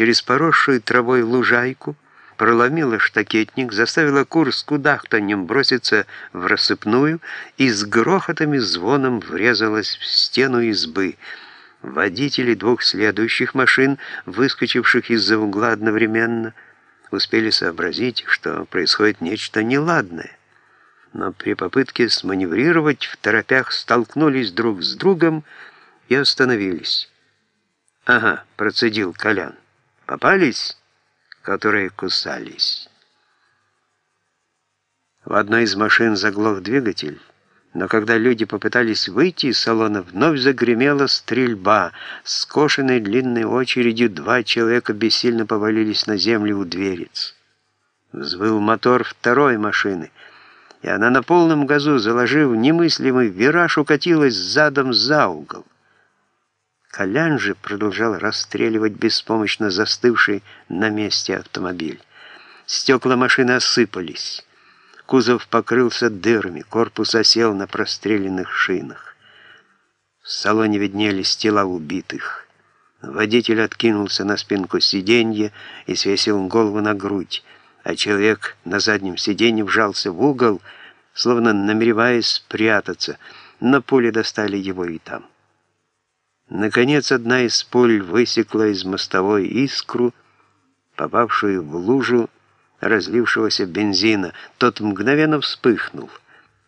через поросшую травой лужайку, проломила штакетник, заставила кур с кудахтаньем броситься в рассыпную и с грохотом и звоном врезалась в стену избы. Водители двух следующих машин, выскочивших из-за угла одновременно, успели сообразить, что происходит нечто неладное. Но при попытке сманеврировать в торопях столкнулись друг с другом и остановились. «Ага», — процедил Колян. «Попались?» которые кусались. В одной из машин заглох двигатель, но когда люди попытались выйти из салона, вновь загремела стрельба. Скошенной длинной очередью два человека бессильно повалились на землю у дверец. Взвыл мотор второй машины, и она на полном газу, заложив немыслимый вираж, укатилась задом за угол. Колян же продолжал расстреливать беспомощно застывший на месте автомобиль. Стекла машины осыпались. Кузов покрылся дырами, корпус осел на простреленных шинах. В салоне виднелись тела убитых. Водитель откинулся на спинку сиденья и свесил голову на грудь, а человек на заднем сиденье вжался в угол, словно намереваясь спрятаться, но пули достали его и там. Наконец, одна из пуль высекла из мостовой искру, попавшую в лужу разлившегося бензина. Тот мгновенно вспыхнул.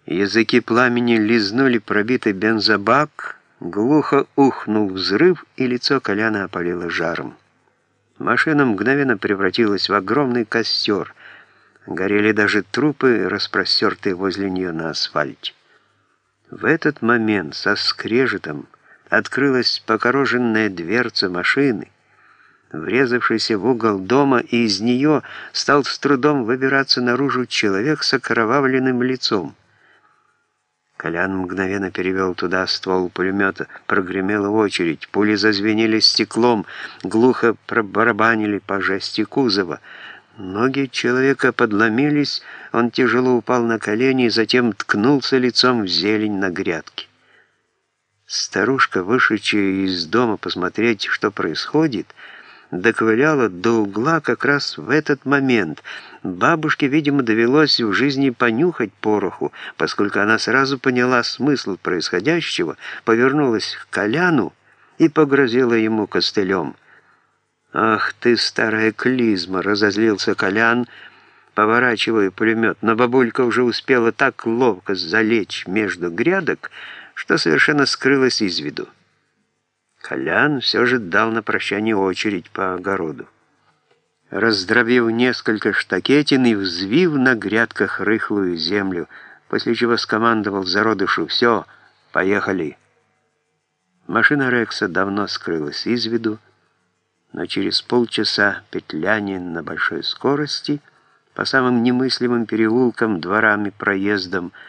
Языки пламени лизнули пробитый бензобак, глухо ухнул взрыв, и лицо Коляна опалило жаром. Машина мгновенно превратилась в огромный костер. Горели даже трупы, распростертые возле нее на асфальте. В этот момент со скрежетом открылась покороженная дверца машины, врезавшийся в угол дома, и из нее стал с трудом выбираться наружу человек с окровавленным лицом. Колян мгновенно перевел туда ствол пулемета, прогремела очередь, пули зазвенели стеклом, глухо пробарабанили по жести кузова. Ноги человека подломились, он тяжело упал на колени и затем ткнулся лицом в зелень на грядке. Старушка, вышедшая из дома посмотреть, что происходит, доковыляла до угла как раз в этот момент. Бабушке, видимо, довелось в жизни понюхать пороху, поскольку она сразу поняла смысл происходящего, повернулась к Коляну и погрозила ему костылем. «Ах ты, старая клизма!» — разозлился Колян, поворачивая пулемет, но бабулька уже успела так ловко залечь между грядок, что совершенно скрылось из виду. Колян все же дал на прощание очередь по огороду. Раздробив несколько штакетин и взвив на грядках рыхлую землю, после чего скомандовал зародышу «Все, поехали!». Машина Рекса давно скрылась из виду, но через полчаса петляния на большой скорости по самым немыслимым переулкам, дворам и проездам –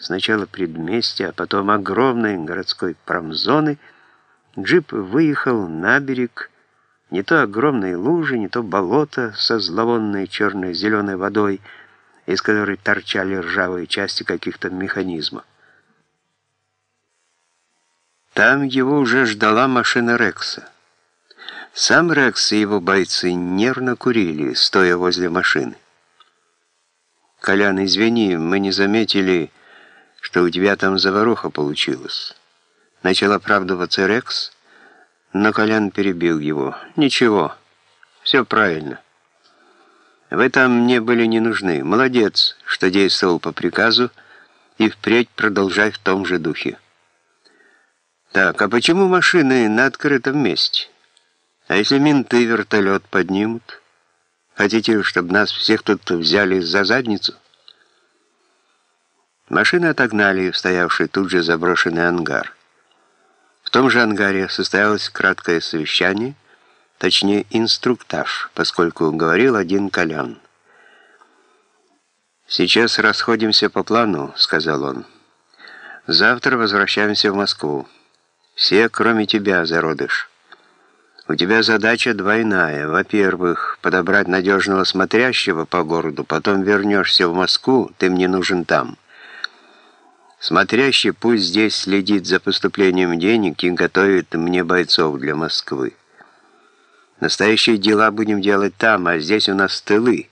сначала предместья, а потом огромной городской промзоны, джип выехал на берег, не то огромные лужи, не то болото со зловонной черно-зеленой водой, из которой торчали ржавые части каких-то механизмов. Там его уже ждала машина Рекса. Сам Рекс и его бойцы нервно курили, стоя возле машины. «Колян, извини, мы не заметили...» что у тебя там заваруха получилась. Начал оправдываться Рекс, но Колян перебил его. Ничего, все правильно. Вы там мне были не нужны. Молодец, что действовал по приказу, и впредь продолжай в том же духе. Так, а почему машины на открытом месте? А если менты вертолет поднимут? Хотите, чтобы нас всех тут взяли за задницу? Машины отогнали стоявший тут же заброшенный ангар. В том же ангаре состоялось краткое совещание, точнее инструктаж, поскольку говорил один Колян. «Сейчас расходимся по плану», — сказал он. «Завтра возвращаемся в Москву. Все, кроме тебя, зародыш. У тебя задача двойная. Во-первых, подобрать надежного смотрящего по городу, потом вернешься в Москву, ты мне нужен там». Смотрящий пусть здесь следит за поступлением денег и готовит мне бойцов для Москвы. Настоящие дела будем делать там, а здесь у нас тылы.